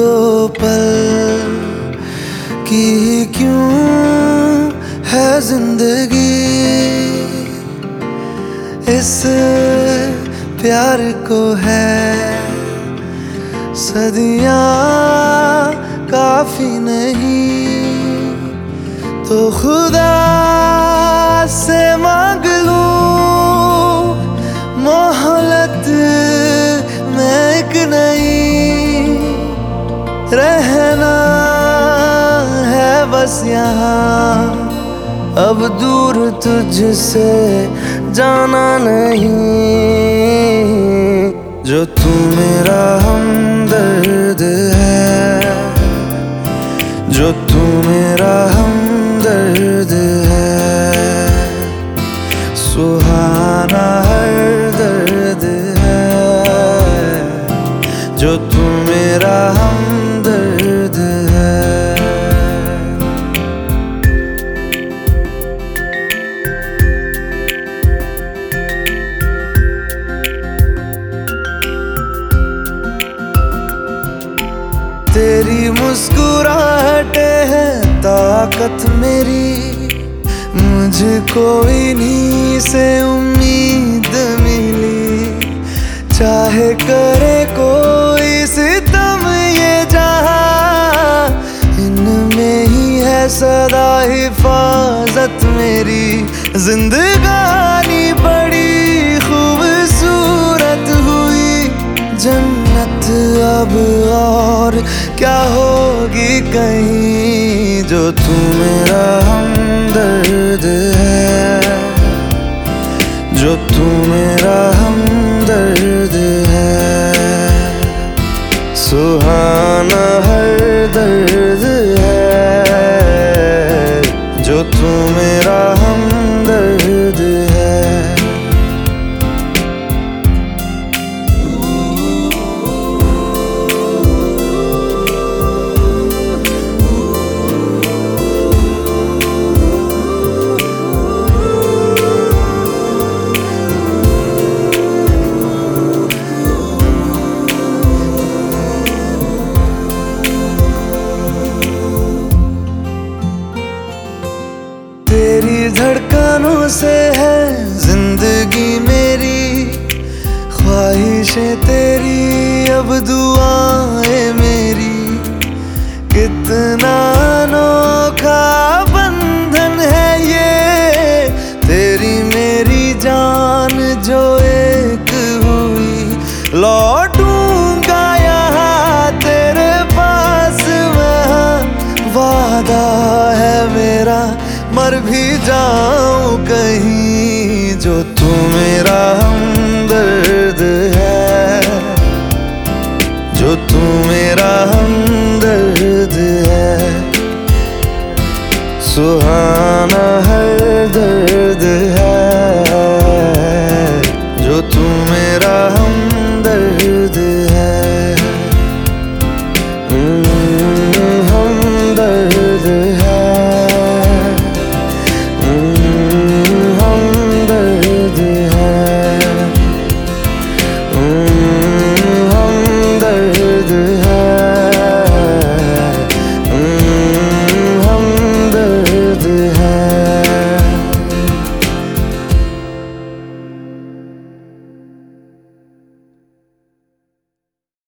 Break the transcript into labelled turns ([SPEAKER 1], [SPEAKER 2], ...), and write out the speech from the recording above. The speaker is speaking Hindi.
[SPEAKER 1] दो पल की क्यों है ज़िंदगी? इस प्यार को है सदियाँ काफ़ी नहीं तो खुदा बस यहाँ। अब दूर तुझसे जाना नहीं। जो तू मेरा हमदर्द है। जो तू मेरा हमदर्द है। सुहाना हर दर्द है। जो तू मेरा हमदर्द तेरी मुस्कुराहटे है, ताकत मेरी। मुझको इन्हीं से उम्मीद मिली। चाहे करे कोई सितम ये जहाँ, इनमें ही है सदा हिफाजत मेरी। जिंदगानी कहीं जो तू मेरा हमदर्द है। जो तू मेरा हमदर्द है। सुहाना हर दर्द है। जो तू मेरा धड़कनों से है ज़िंदगी मेरी, ख्वाहिशें तेरी, अब दुआएँ मेरी। कितना अनोखा बंधन है ये, तेरी मेरी जान जो एक हुई। लौटूँगा यहाँ तेरे पास मैं वादा मर भी जाऊँ कहीं जो तू मेरा हमदर्द है। जो तू मेरा हमदर्द है। सुहाना हर दर्द